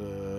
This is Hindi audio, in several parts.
uh,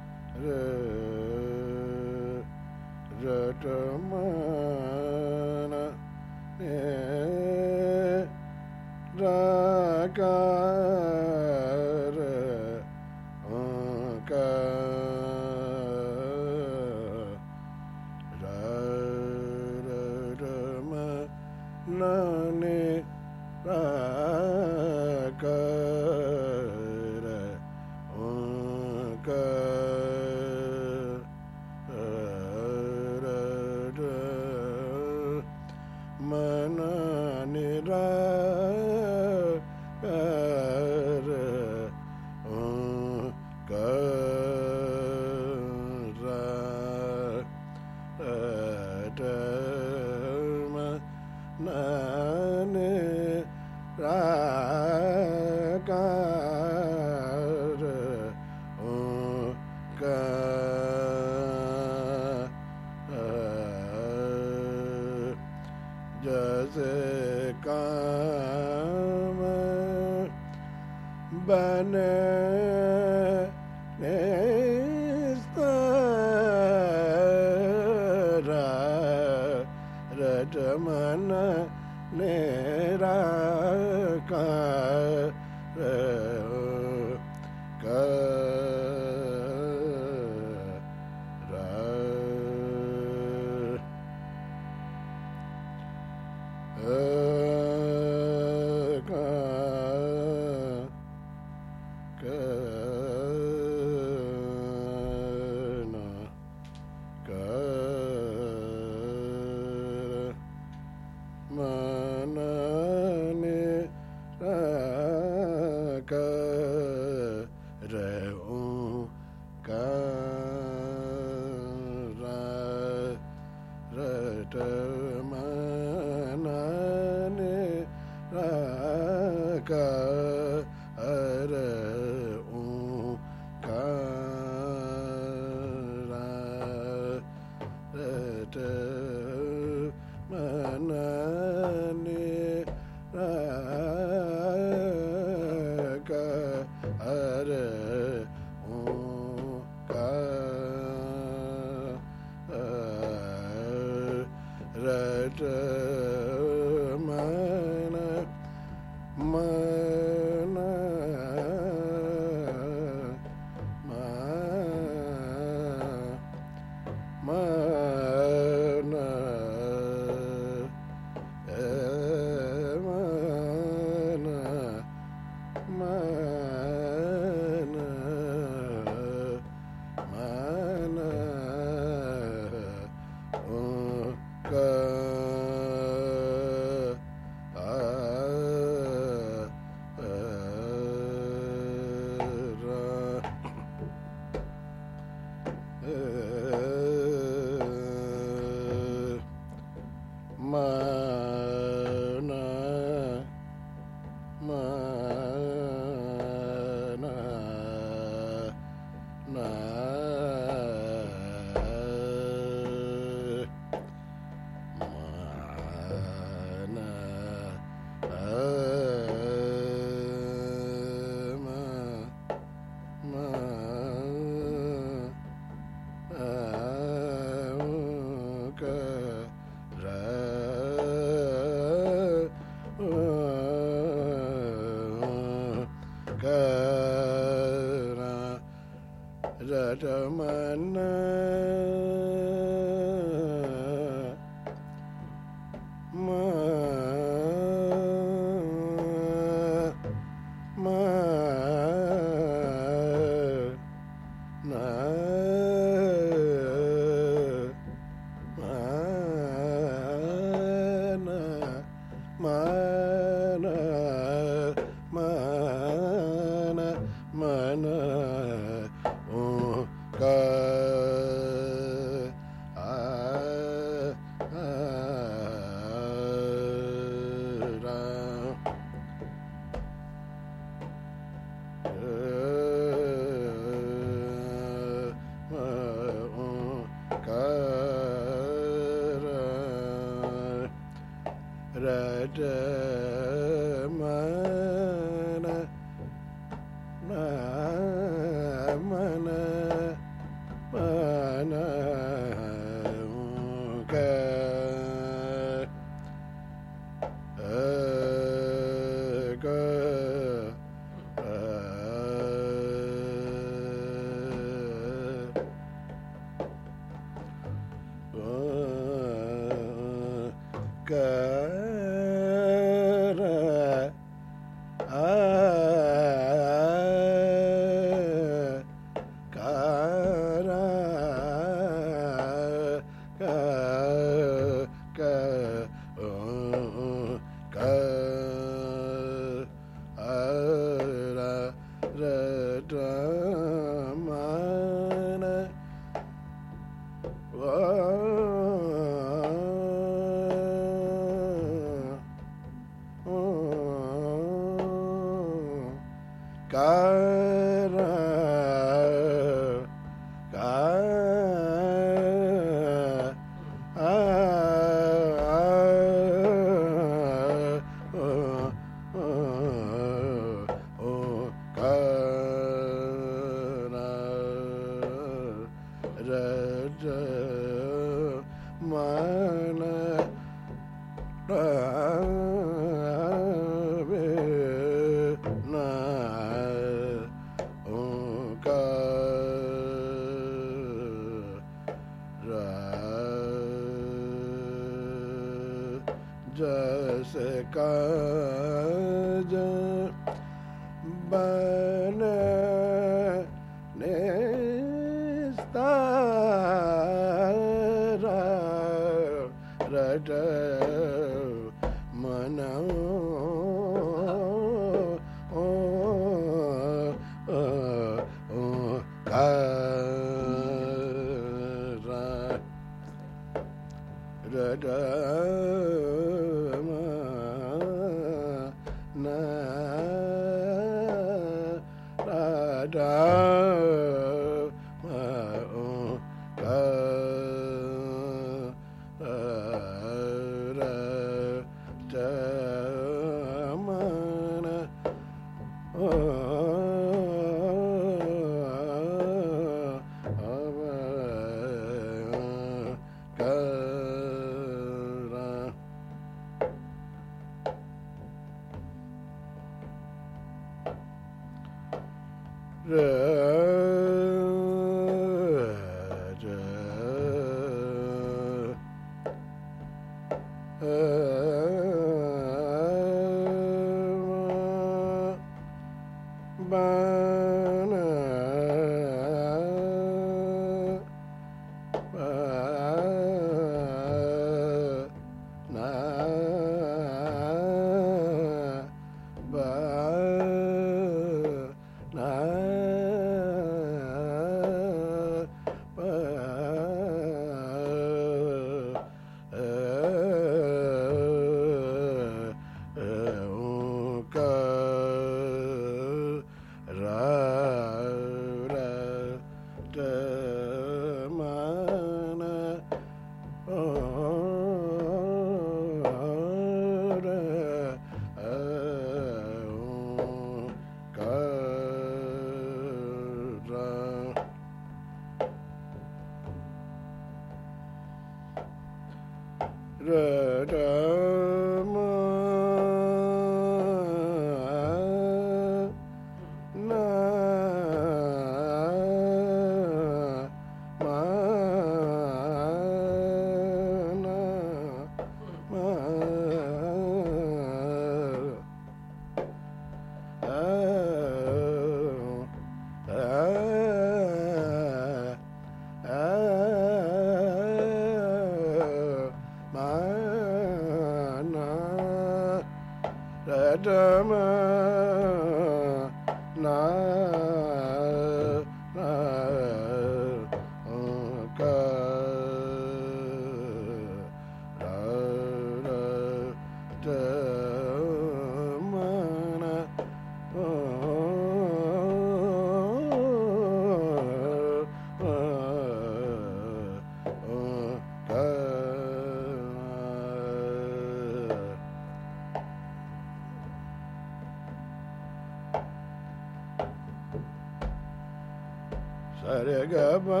ga ma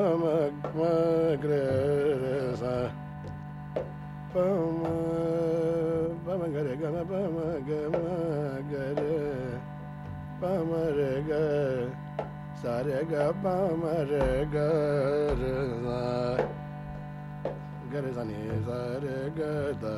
ma gre re sa. Pa ma pa ma ga ga ma pa ma ga ma ga re pa ma re ga sa re ga pa ma re ga re sa. Ga re sa ni sa re ga da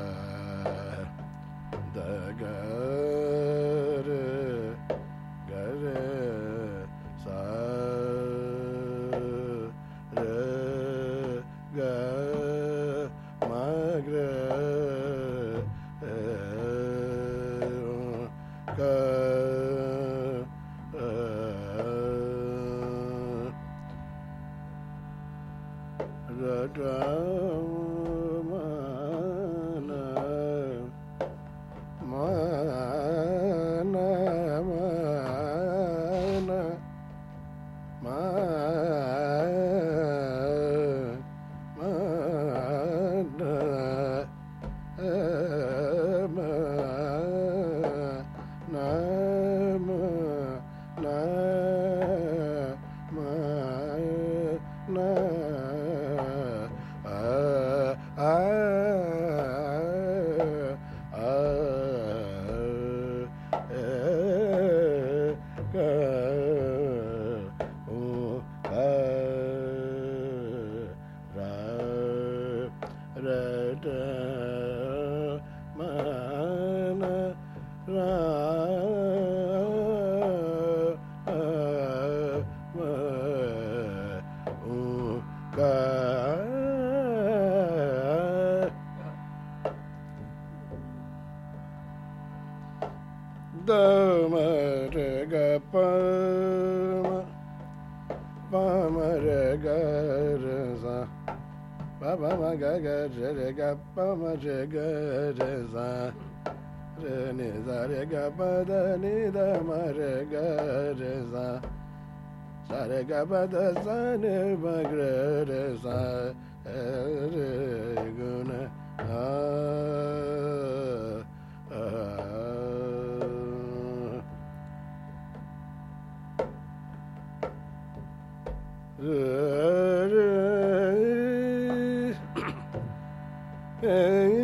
Pama Pama Regareza Baba Maga Gajerega Pama Jegareza Reneza Rega Bada Nida Maregareza Sarega Bada Zane Magreza Reguna Ah Hey.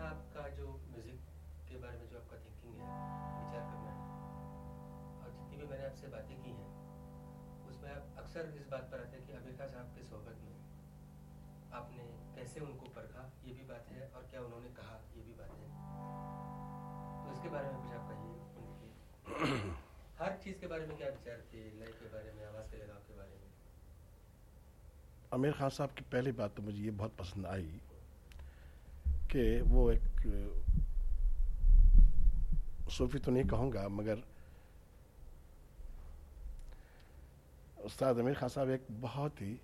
मैंने आपका जो म्यूज़िक के बारे में जो आपका थिंकिंग है विचार करना है आपसे बातें की हैं उसमें आप अक्सर इस बात पर आते हैं कि अमेरिका साहब के सोहबत में आपने कैसे उनको परखा ये भी बात है और क्या उन्होंने कहा ये भी बात है। तो इसके बारे में कुछ आप कहिए हर चीज़ के बारे में क्या विचार थे लय के बारे में आवाज़ के लगाव के बारे में? आमिर खान साहब की पहली बात तो मुझे ये बहुत पसंद आई कि वो एक, सूफी तो नहीं कहूँगा, मगर उस्ताद अमीर खान साहब एक बहुत ही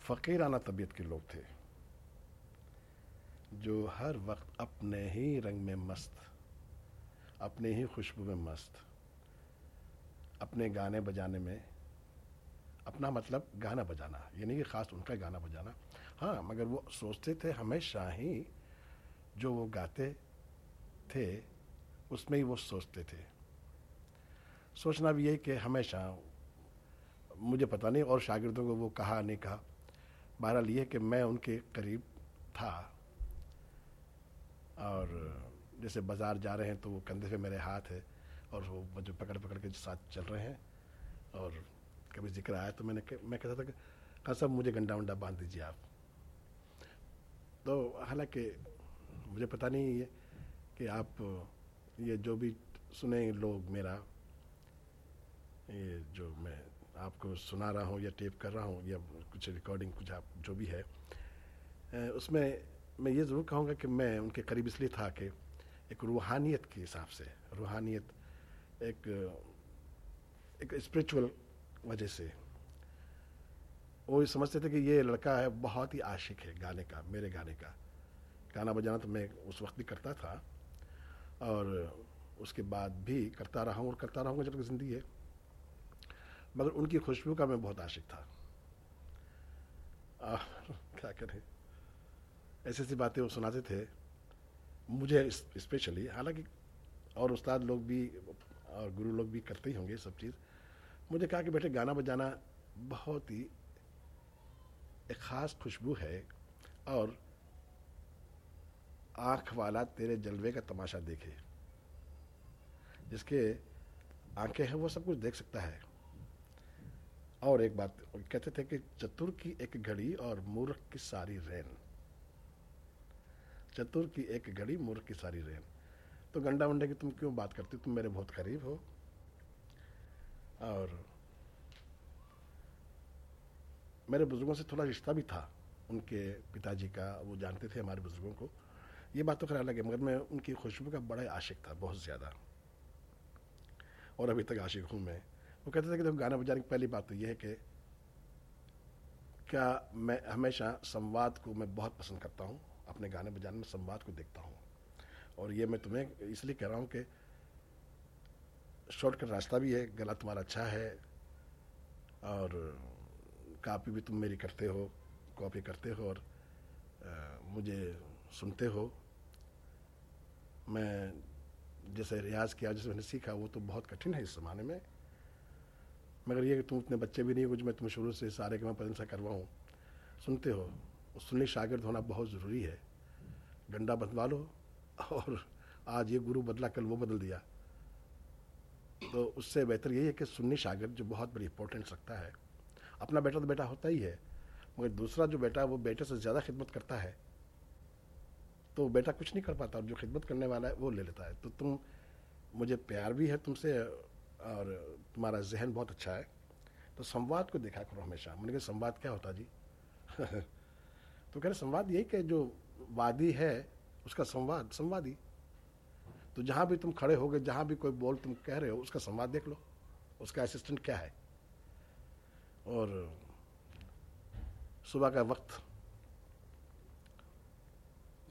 फ़कीराना तबीयत के लोग थे, जो हर वक्त अपने ही रंग में मस्त, अपने ही खुशबू में मस्त, अपने गाने बजाने में, अपना मतलब गाना बजाना, ये नहीं कि ख़ास उनका गाना बजाना। हाँ मगर वो सोचते थे, हमेशा ही जो वो गाते थे, उसमें ही वो सोचते थे। सोचना भी यही कि हमेशा, मुझे पता नहीं, और शागिर्दों को वो कहा, नहीं कहा। बहरहाल ये कि मैं उनके करीब था, और जैसे बाज़ार जा रहे हैं तो वो कंधे पे मेरे हाथ है, और वो मुझे पकड़ पकड़ के साथ चल रहे हैं, और कभी ज़िक्र आया तो मैंने मैं कहता था कि सब मुझे गंडा वंडा बाँध दीजिए आप। तो हालाँकि मुझे पता नहीं है कि आप, ये जो भी सुने लोग मेरा, ये जो मैं आपको सुना रहा हूँ या टेप कर रहा हूँ या कुछ रिकॉर्डिंग कुछ आप, जो भी है उसमें मैं ये ज़रूर कहूँगा कि मैं उनके करीब इसलिए था कि एक रूहानियत के हिसाब से, रूहानियत एक एक स्पिरिचुअल वजह से वो समझते थे कि ये लड़का है बहुत ही आशिक है गाने का मेरे गाने का। गाना बजाना तो मैं उस वक्त भी करता था और उसके बाद भी करता रहा हूँ और करता रहूँगा जब ज़िंदगी है। मगर उनकी खुशबू का मैं बहुत आशिक था। आ, क्या करें? ऐसी ऐसी बातें वो सुनाते थे मुझे स्पेशली हालाँकि और उस्ताद लोग भी और गुरु लोग भी करते ही होंगे सब चीज़। मुझे कहा कि बेटे गाना बजाना बहुत ही एक ख़ास खुशबू है और आँख वाला तेरे जलवे का तमाशा देखे। जिसके आँखें हैं, वो सब कुछ देख सकता है। और एक बात, कहते थे कि चतुर की एक घड़ी और मूर्ख की सारी रेन। चतुर की एक घड़ी, मूर्ख की सारी रेन। तो गंडा वंडे की तुम क्यों बात करती तुम मेरे बहुत करीब हो। और मेरे बुज़ुर्गों से थोड़ा रिश्ता भी था, उनके पिताजी का, वो जानते थे हमारे बुज़ुर्गों को। ये बात तो खैर अलग है मगर मैं उनकी खुशबू का बड़ा आशिक था, बहुत ज़्यादा। और अभी तक आशिक हूँ मैं। वो कहते थे कि देखो, गाना बजाने की पहली बात तो ये है कि क्या मैं हमेशा संवाद को मैं बहुत पसंद करता हूँ, अपने गाने बजाने में संवाद को देखता हूँ। और ये मैं तुम्हें इसलिए कह रहा हूँ कि शॉर्टकट रास्ता भी है गला तुम्हारा अच्छा है, और कापी भी तुम मेरी करते हो कॉपी करते हो और आ, मुझे सुनते हो। मैं जैसे रियाज किया जैसे मैंने सीखा वो तो बहुत कठिन है इस ज़माने में। मगर ये कि तुम उतने बच्चे भी नहीं हो कुछ मैं तुम्हें शुरू से सारे के मैं पसंद से करवाऊँ। सुनते हो सुनने शागिर्द होना बहुत ज़रूरी है। डंडा बंधवा लो और आज ये गुरु बदला कल वो बदल दिया। तो उससे बेहतर यही है कि सुन्नी शागिर्द जो बहुत बड़ी इंपॉर्टेंस रखता है। अपना बेटा तो बेटा होता ही है, मगर दूसरा जो बेटा वो बेटे से ज़्यादा खिदमत करता है। तो बेटा कुछ नहीं कर पाता, और जो खिदमत करने वाला है, वो ले लेता है। तो तुम, मुझे प्यार भी है तुमसे, और तुम्हारा जहन बहुत अच्छा है। तो संवाद को देखा करो हमेशा। मैंने कहा, संवाद क्या होता जी? तो कह रहे, संवाद यही कि जो वादी है, उसका संवाद, संवादी। तो जहाँ भी तुम खड़े हो गए जहाँ भी कोई बोल तुम कह रहे हो, उसका संवाद देख लो। उसका असिस्टेंट क्या है? और सुबह का वक्त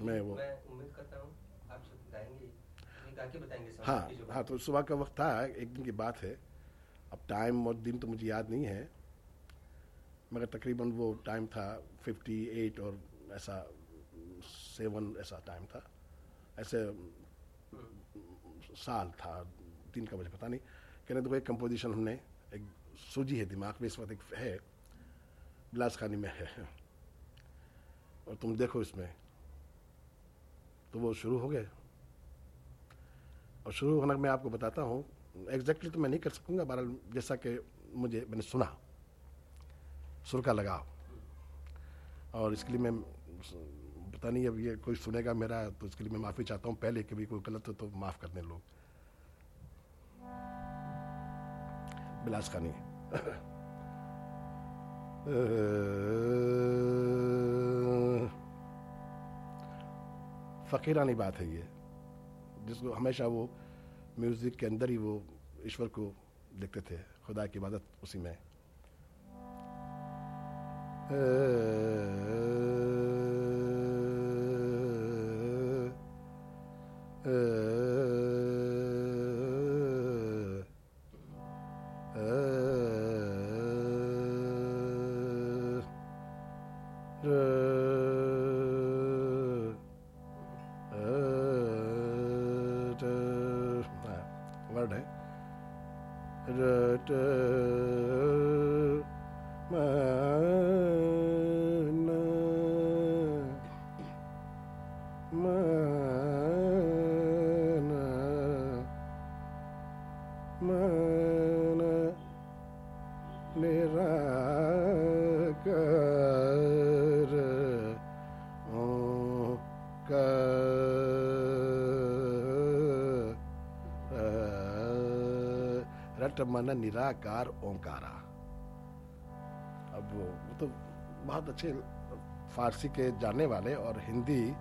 मैं वो मैं उम्मीद करता हूँ आप गाएँगे बताएँगे हाँ हाँ तो सुबह का वक्त था एक दिन की बात है। अब टाइम और दिन तो मुझे याद नहीं है मगर तकरीबन वो टाइम था फिफ्टी एट और ऐसा सेवन ऐसा टाइम था। ऐसे साल था दिन का मुझे पता नहीं। कहने तो एक कंपोजिशन हमने एक सूझी है दिमाग में इस वक्त एक है बिलास खानी में है। और तुम देखो इसमें। तो वो शुरू हो गए। और शुरू होना मैं आपको बताता हूँ एग्जैक्टली तो मैं नहीं कर सकूँगा, बहरहाल जैसा कि मुझे, मैंने सुना। सुर का लगाव और इसके लिए मैं, पता नहीं अब ये कोई सुनेगा मेरा तो इसके लिए मैं माफ़ी चाहता हूँ। पहले कभी कोई गलत हो तो माफ़ कर दें लोग। बिलास खानी। फ़कीरानी बात है ये, जिसको हमेशा वो म्यूज़िक के अंदर ही वो ईश्वर को देखते थे, खुदा की इबादत उसी में। वर्ड रट मन निराकार ओंकारा। अब वो वो तो बहुत अच्छे फारसी के जानने वाले और हिंदी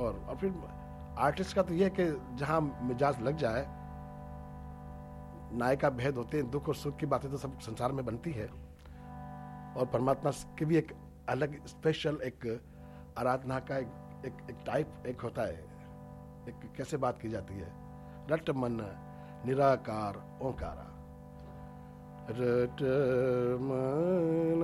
और और फिर आर्टिस्ट का तो ये है कि जहाँ मिजाज लग जाए नायक भेद होते हैं दुख और सुख की बातें तो सब संसार में बनती है। और परमात्मा की भी एक अलग स्पेशल एक आराधना का एक एक, एक टाइप एक होता है। एक कैसे बात की जाती है? रट मन निराकार ओंकारा। रट मन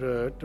रट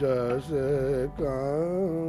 does it come?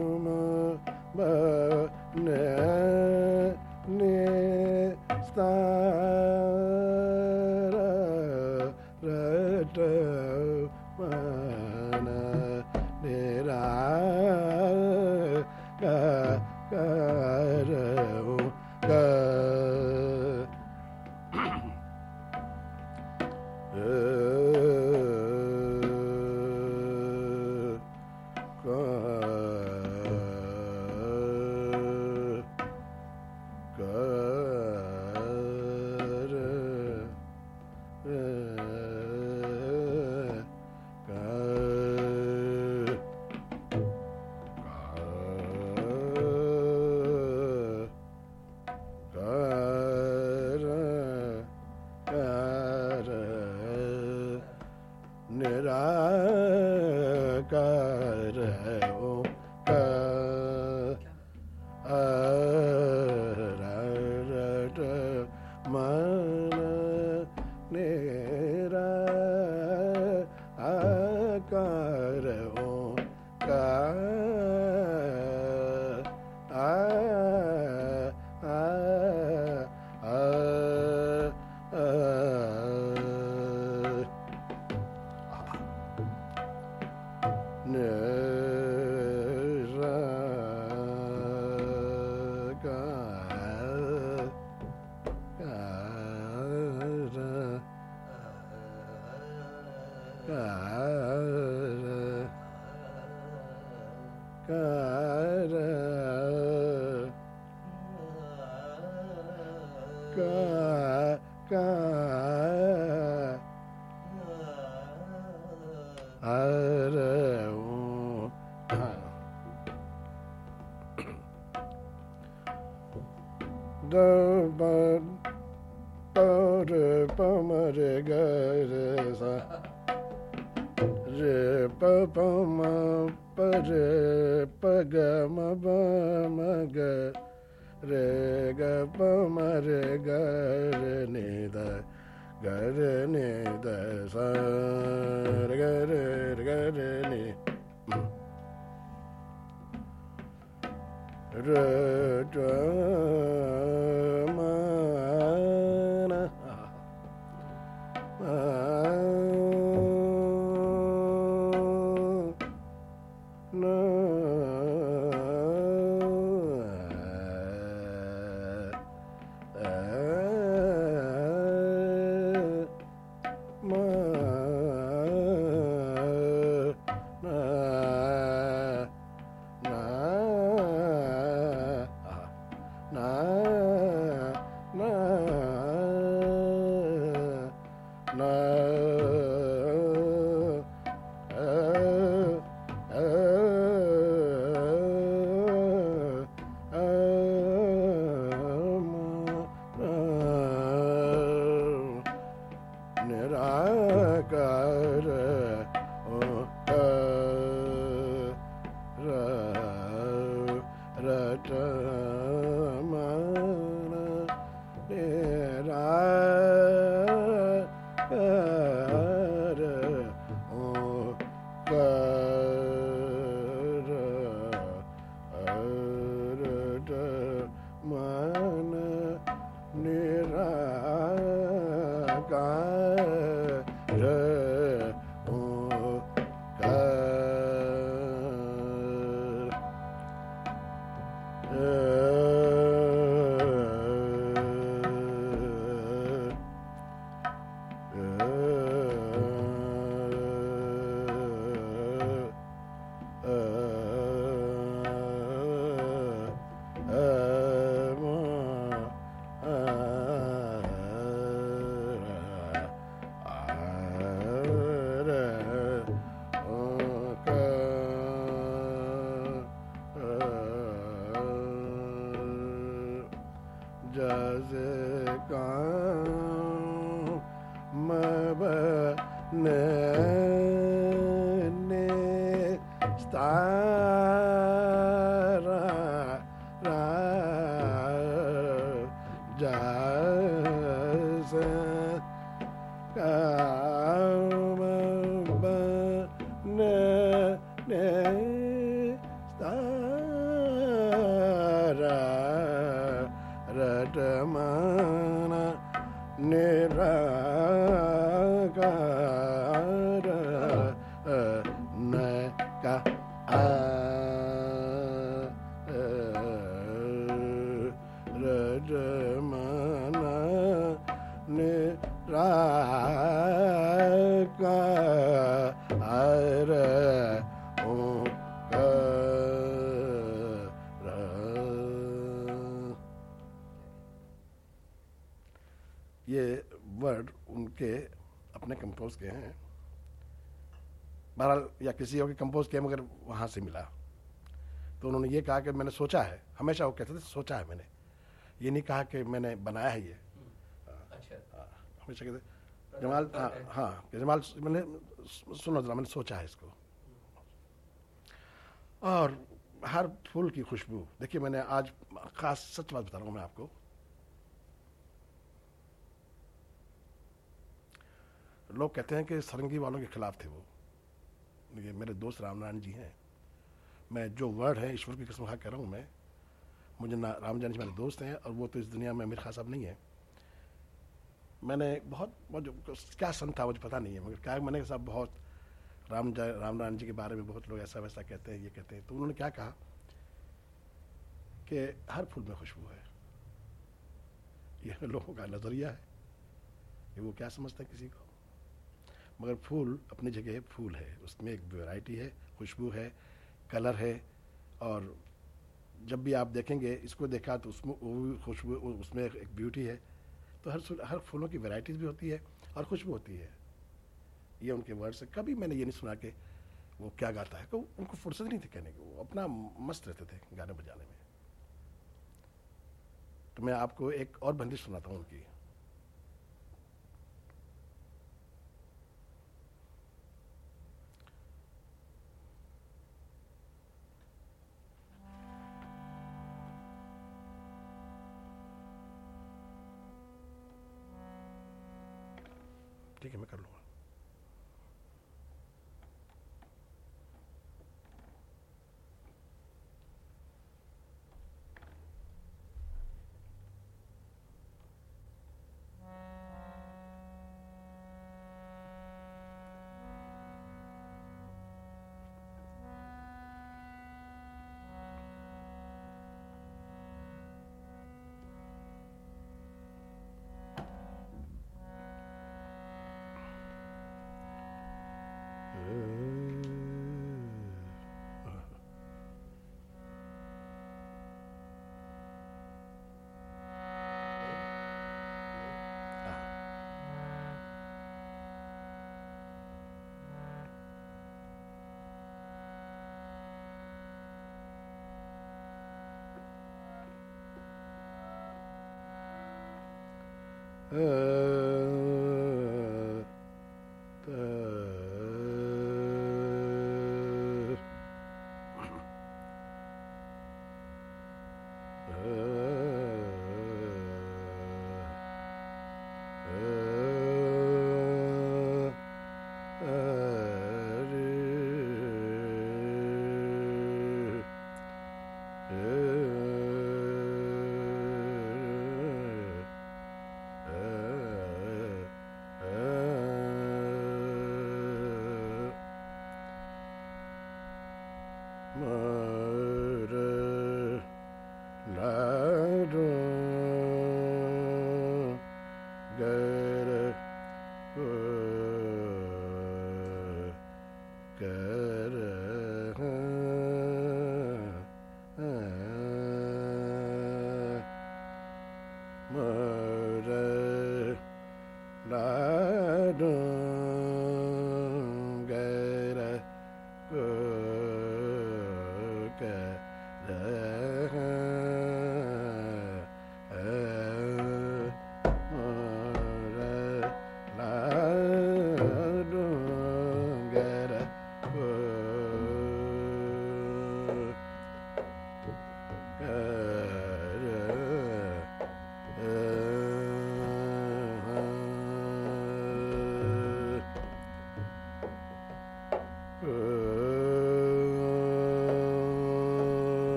कंपोज किए हैं बहरहाल या किसी और के कंपोज किए मगर वहाँ से मिला तो उन्होंने ये कहा कि मैंने सोचा है हमेशा वो कहते थे सोचा है मैंने ये नहीं कहा कि मैंने बनाया है ये अच्छा हमेशा कहते जमाल हाँ हाँ जमाल मैंने सुनो जरा मैंने सोचा है इसको और हर फूल की खुशबू देखिए मैंने आज खास सच बात बता रहा हूँ मैं आपको लोग कहते हैं कि सरंगी वालों के खिलाफ थे वो। ये मेरे दोस्त रामनारायण जी हैं। मैं जो वर्ड है, ईश्वर की किस्म कह रहा हूँ मैं। मुझे ना रामजान जी मेरे दोस्त हैं और वो तो इस दुनिया में अमीर खान साहब नहीं है। मैंने बहुत क्या सन था मुझे पता नहीं है, मगर क्या मैंने साहब, बहुत, राम जा, राम रामनारायण जी के बारे में बहुत लोग ऐसा वैसा कहते हैं, ये कहते हैं। तो उन्होंने क्या कहा कि हर फूल में खुशबू है। ये लोगों का नज़रिया है। कि वो क्या समझते हैं किसी को? मगर फूल, अपनी जगह फूल है। उसमें एक वैरायटी है, खुशबू है कलर है और जब भी आप देखेंगे, इसको देखा तो उसमें वो भी खुशबू उसमें एक ब्यूटी है। तो हर हर फूलों की वैरायटीज़ भी होती है और खुशबू होती है। ये उनके वर्ड से कभी मैंने ये नहीं सुना कि वो क्या गाता है। तो उनको फुर्सत नहीं थी कहने की। वो अपना मस्त रहते थे गाने बजाने में। तो मैं आपको एक और बंदिश सुनाता हूँ उनकी। ठीक है मैं कर लूँगा Uh...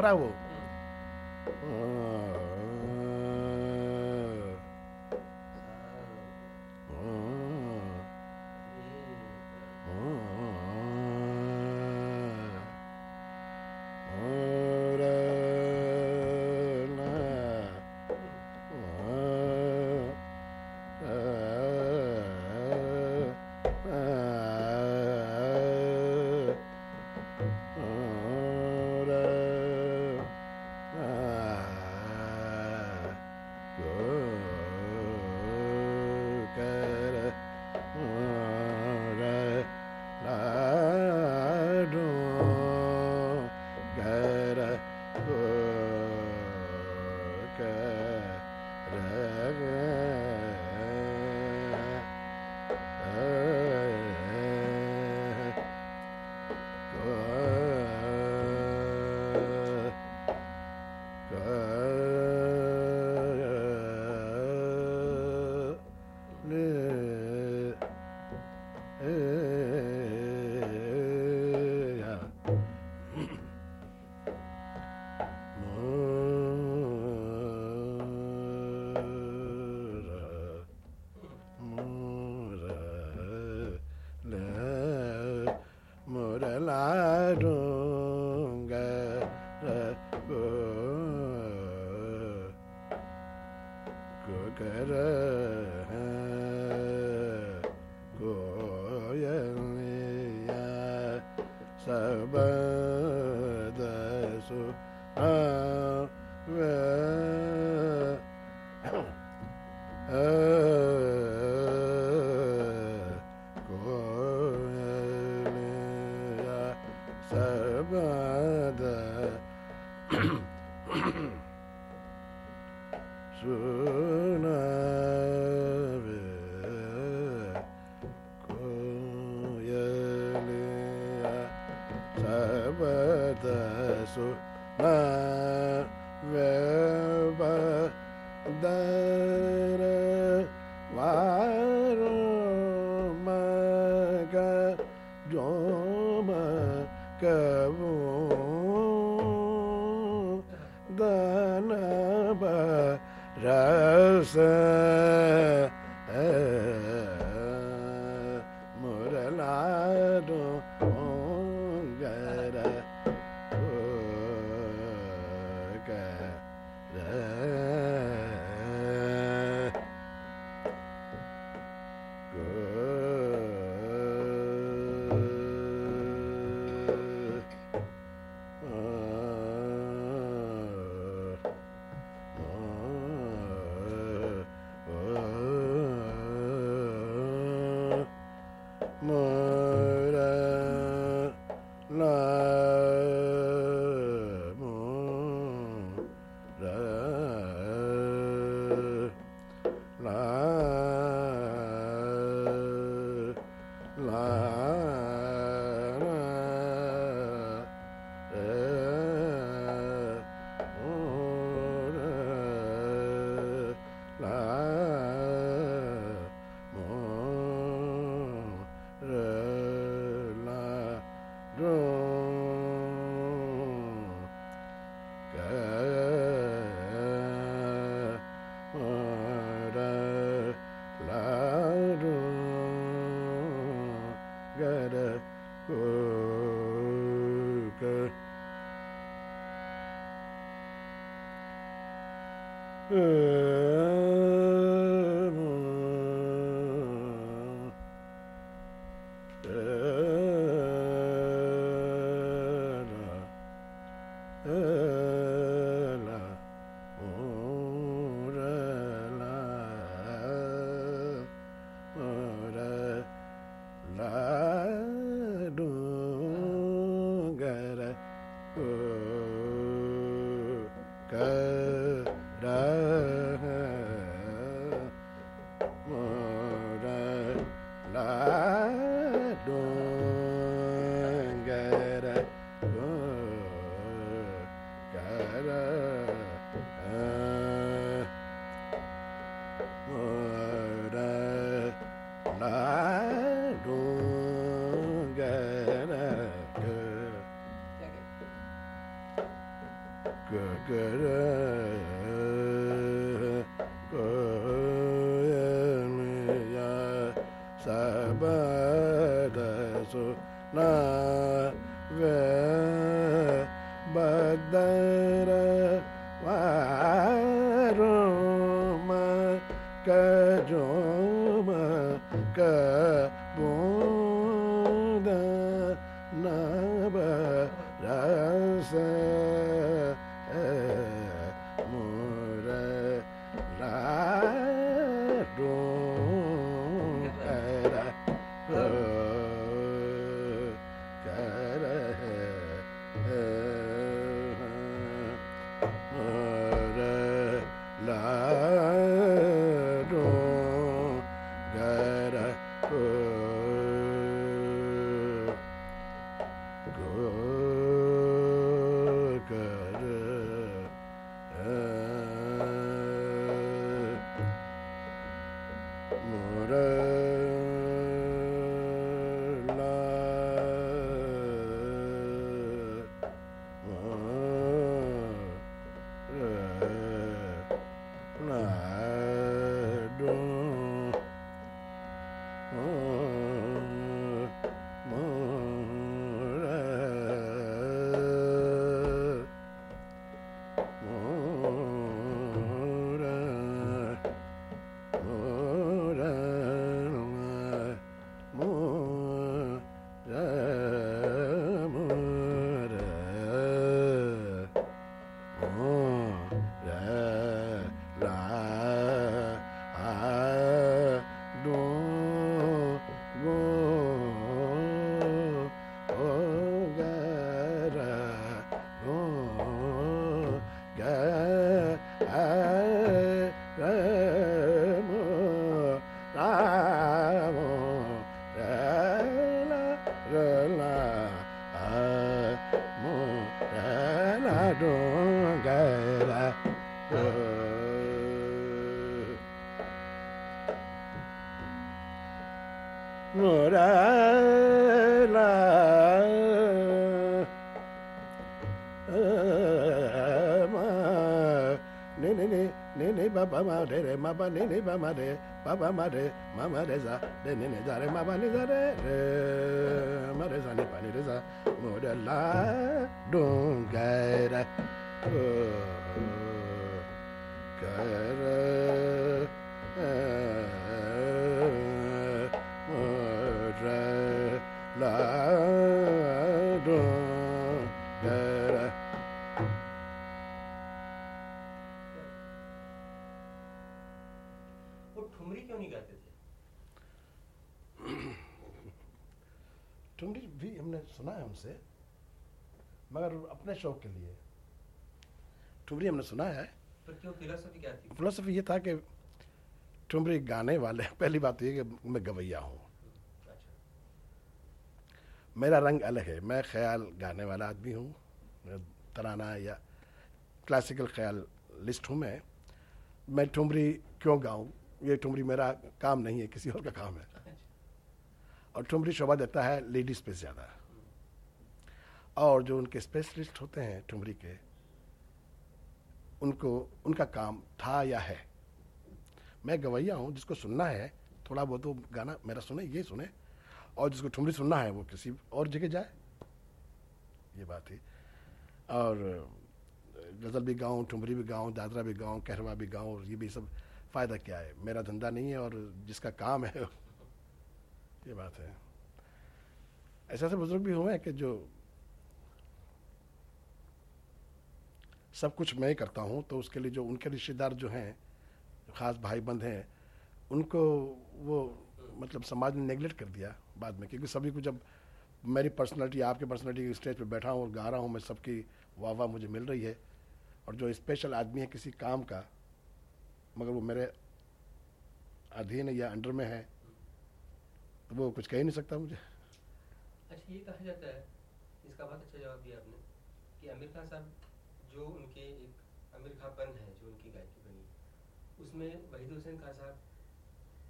Bravo. ve bagdara va ba ni ni ba ma ba ba ma de ma ma za de ni ni za re ma ba ni za re re ma de za ni pa ni de za mo de la don ga ga oh. Thumri क्यों नहीं गाते थे? ठुमरी भी हमने सुना है उनसे मगर अपने शौक के लिए। ठुमरी हमने सुना है। फिलोसफी क्या थी? फिलोसफी ये था कि ठुमरी गाने वाले पहली बात तो ये कि मैं गवैया हूँ। अच्छा। मेरा रंग अलग है। मैं ख्याल गाने वाला आदमी हूँ। तराना या क्लासिकल ख्याल लिस्ट हूँ मैं। मैं ठुमरी क्यों गाऊँ? ये ठुमरी मेरा काम नहीं है, किसी और का काम है। और ठुमरी शोभा देता है लेडीज़ पे ज़्यादा। और जो उनके स्पेशलिस्ट होते हैं ठुमरी के, उनको, उनका काम था या है। मैं गवैया हूँ, जिसको सुनना है, थोड़ा बहुत तो गाना मेरा सुने, ये सुने, और जिसको ठुमरी सुनना है, वो किसी और जगह जाए। ये बात है। और गज़ल भी गाऊँ ठुमरी भी गाऊँ, दादरा भी गाऊँ, कहरवा भी गाऊँ ये भी सब फ़ायदा क्या है? मेरा धंधा नहीं है और जिसका काम है, ये बात है। ऐसे ऐसे बुज़ुर्ग भी हुए हैं कि जो सब कुछ मैं ही करता हूँ तो उसके लिए जो उनके रिश्तेदार जो हैं, ख़ास भाई बंद हैं, उनको वो मतलब समाज ने नेगलेक्ट कर दिया बाद में, क्योंकि सभी को जब मेरी पर्सनालिटी आपके पर्सनालिटी स्टेज पे बैठा हूँ और गा रहा हूँ, मैं सबकी वाह वाह मुझे मिल रही है। और जो स्पेशल आदमी है किसी काम का मगर वो मेरे अधीन या अंडर में है तो वो कुछ कह ही नहीं सकता मुझे। अच्छा ये कहा जाता है इसका बहुत अच्छा जवाब दिया आपने कि आमिर खान साहब जो उनके एक आमिर खापन है जो उनकी गायकी बनी उसमें वहीद हुसैन खान साहब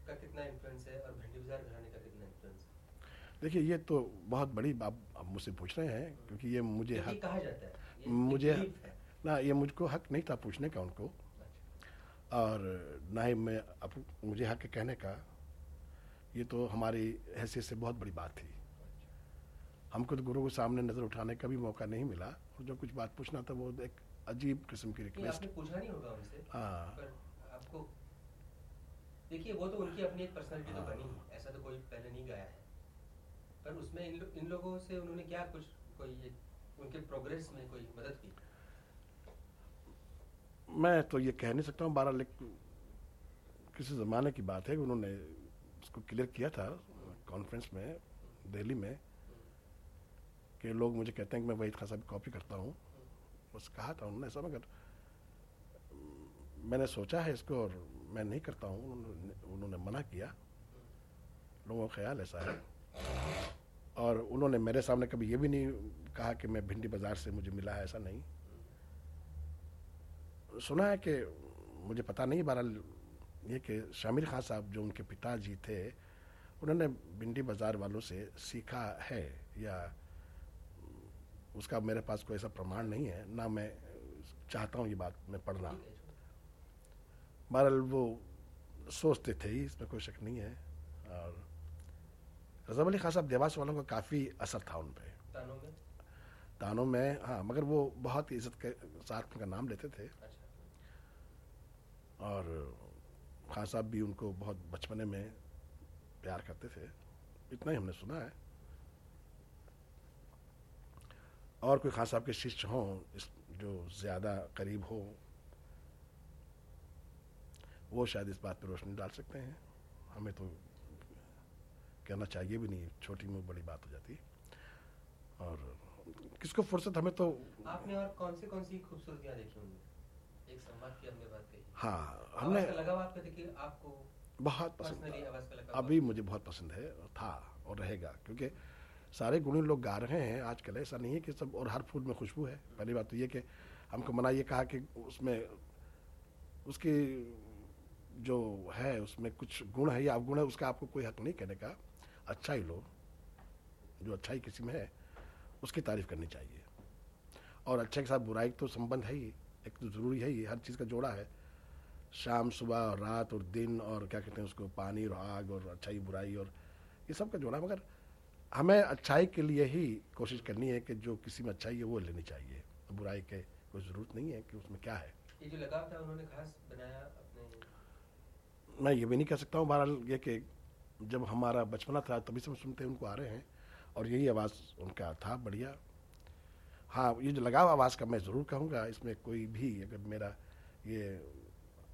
का कितना इन्फ्लुएंस है और भिंडी बाज़ार घराने का कितना इन्फ्लुएंस है? देखिए ये तो बहुत बड़ी आप, आप मुझसे पूछ रहे हैं क्योंकि ये मुझे हर, कहा जाता है मुझे ना ये मुझको हक नहीं था पूछने का उनको। और ना ही मैं अब मुझे हक कहने का ये तो हमारी हैसियत से बहुत बड़ी बात थी। हमको तो गुरु के सामने नज़र उठाने का भी मौका नहीं मिला और जो कुछ बात पूछना था वो एक अजीब किस्म की रिक्वेस्ट पूछा नहीं होगा उनसे हाँ। आपको देखिए वो तो उनकी अपनी एक पर्सनालिटी तो हाँ। बनी है ऐसा तो कोई पहले नहीं गाया है। पर उसमें इन, लो, इन लोगों से उन्होंने क्या कुछ कोई उनके प्रोग्रेस में कोई मदद की? मैं तो ये कह नहीं सकता हूँ, बारह लेकिन किसी ज़माने की बात है कि उन्होंने उसको क्लियर किया था कॉन्फ्रेंस में, दिल्ली में, कि लोग मुझे कहते हैं कि मैं खान साहब की कॉपी करता हूँ। बस कहा था उन्होंने ऐसा, मगर मैंने सोचा है इसको और मैं नहीं करता हूँ उन्होंने मना किया। लोगों का ख्याल ऐसा है। और उन्होंने मेरे सामने कभी ये भी नहीं कहा कि मैं भिंडी बाज़ार से मुझे मिला है, ऐसा नहीं। सुना है कि मुझे पता नहीं बहरहाल ये कि शामिर खान साहब जो उनके पिताजी थे उन्होंने भिंडी बाज़ार वालों से सीखा है या उसका मेरे पास कोई ऐसा प्रमाण नहीं है ना मैं चाहता हूँ ये बात मैं पढ़ना। बहरहाल वो सोचते थे ही इसमें कोई शक नहीं है। और रजब अली खान साहब देवास वालों का काफ़ी असर था उन पर तानों में? तानों में हाँ मगर वो बहुत ही इज़्ज़त के साथ उनका नाम लेते थे। अच्छा। और खान साहब भी उनको बहुत बचपने में प्यार करते थे। इतना ही हमने सुना है। और कोई खान साहब के शिष्य हों, इस जो ज़्यादा करीब हो, वो शायद इस बात पर रोशनी डाल सकते हैं। हमें तो कहना चाहिए भी नहीं, छोटी में बड़ी बात हो जाती। और किसको फुर्सत, हमें तो आपने और कौन से, कौन सी खूबसूरतियाँ देखी उनमें हाँ हमने आपका देखिए आपको बहुत पसंद था। अभी मुझे बहुत पसंद है था और रहेगा क्योंकि सारे गुणी लोग गा रहे हैं आजकल। ऐसा नहीं है कि सब और हर फूल में खुशबू है। पहली बात तो ये कि हमको मना ये कहा कि उसमें उसकी जो है उसमें कुछ गुण है या अवगुण है उसका आपको कोई हक नहीं कहने का। अच्छा ही लो जो अच्छाई किसी में है उसकी तारीफ़ करनी चाहिए। और अच्छे के साथ बुराई तो संबंध है ही। एक तो ज़रूरी है ही हर चीज़ का जोड़ा है। शाम सुबह और रात और दिन और क्या कहते हैं उसको पानी और आग और अच्छाई बुराई और ये सब का जोड़ा है। मगर हमें अच्छाई के लिए ही कोशिश करनी है कि जो किसी में अच्छाई है वो लेनी चाहिए। बुराई के कोई ज़रूरत नहीं है कि उसमें क्या है। ये जो लगाव था उन्होंने खास बनाया अपने मैं ये भी नहीं कह सकता हूँ बहरहाल ये कि जब हमारा बचपना था तभी से हम सुनते उनको आ रहे हैं। और यही आवाज़ उनका था बढ़िया। हाँ ये जो लगाव आवाज़ का मैं ज़रूर कहूँगा, इसमें कोई भी अगर मेरा ये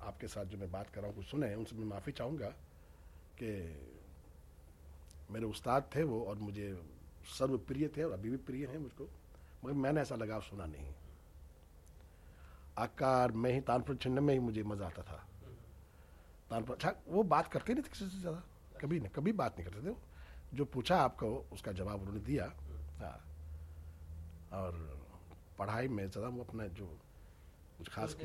आपके साथ जो मैं बात कर रहा हूँ, कुछ सुने, उनसे मैं माफ़ी चाहूँगा कि मेरे उस्ताद थे वो और मुझे सर्वप्रिय थे और अभी भी प्रिय हैं मुझको, मगर मैंने ऐसा लगाव सुना नहीं। आकार में ही, तानपुर छिड़ने में ही मुझे मज़ा आता था। तानपुर अच्छा वो बात करते नहीं थे किसी से ज़्यादा? कभी नहीं, कभी बात नहीं करते थे जो पूछा आपको, उसका जवाब उन्होंने दिया। हाँ। और पढ़ाई में ज़्यादा वो अपना जो कुछ खास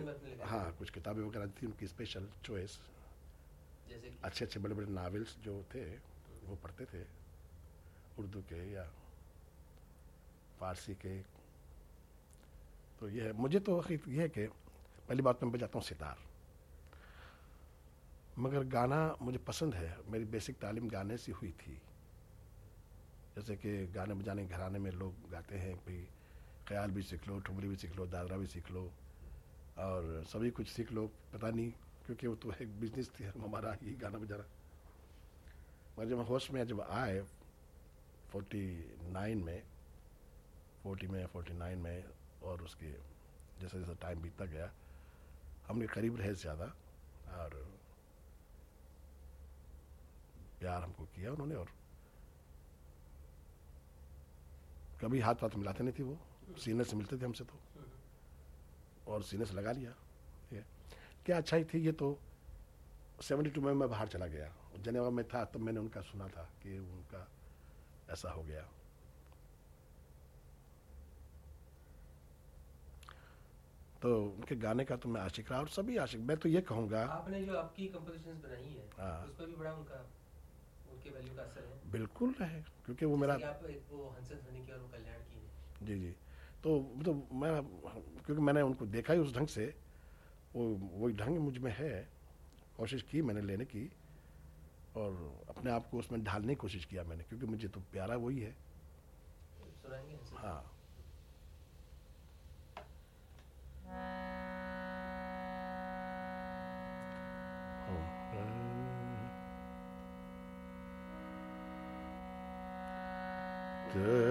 हाँ। कुछ किताबें वगैरह थी उनकी स्पेशल चॉइस अच्छे अच्छे बड़े बड़े नावल्स जो थे वो पढ़ते थे। उर्दू के या फारसी के। तो यह है मुझे तो आखिर ये है कि पहली बात तो मैं बजाता हूँ सितार। मगर गाना मुझे पसंद है। मेरी बेसिक तालीम गाने से हुई थी। जैसे कि गाने बजाने, घराने में लोग गाते हैं भाई ख्याल भी सीख लो, ठुमरी भी सीख लो, दादरा भी सीख लो और सभी कुछ सीख लो। पता नहीं, क्योंकि वो तो एक बिज़नेस थी हमारा ही गाना बजाना मगर जब होश में जब आए फोर्टी नाइन में फोर्टी में फोर्टी नाइन में और उसके जैसे जैसे टाइम बीतता गया, हमने करीब रहे ज़्यादा और प्यार हमको किया उन्होंने और कभी हाथ हाथ मिलाते नहीं थे वो। सीने से मिलते थे हमसे तो। और सीने से लगा लिया। ये। क्या अच्छाई थी ये तो। सेवेंटी टू में मैं बाहर चला गया। जनेवा में था तब मैंने उनका सुना था कि उनका ऐसा हो गया। तो उनके गाने का तो मैं आशिक रहा और सभी आशिक। मैं तो ये कहूँगा आपने जो आपकी कंपोजिशंस बनाई है हाँ। उस पर भी बड़ा उनका उनके वैल्यू का असर है? बिल्कुल रहे क्योंकि वो मेरा आप एक वो हंसन ध्वनि की और कल्याण की जी जी। तो मतलब मैं क्योंकि मैंने उनको देखा ही उस ढंग से वो वही ढंग मुझमें है कोशिश की मैंने लेने की और अपने आप को उसमें ढालने की कोशिश किया मैंने क्योंकि मुझे तो प्यारा वही है। हाँ। Good.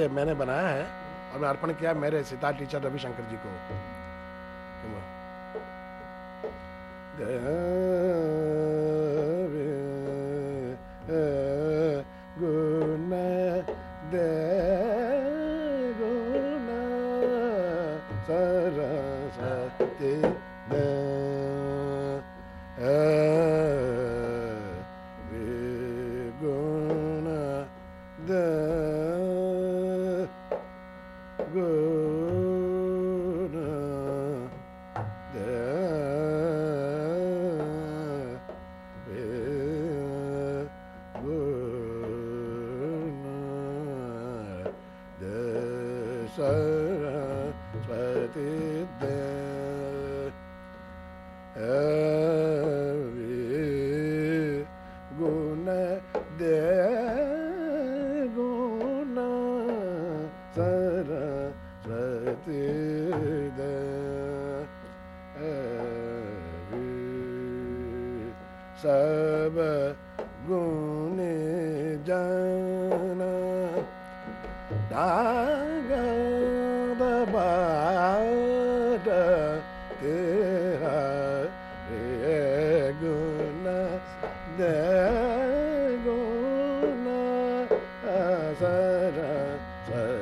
ये मैंने बनाया है और मैं अर्पण किया मेरे सितार टीचर रविशंकर जी को। da da da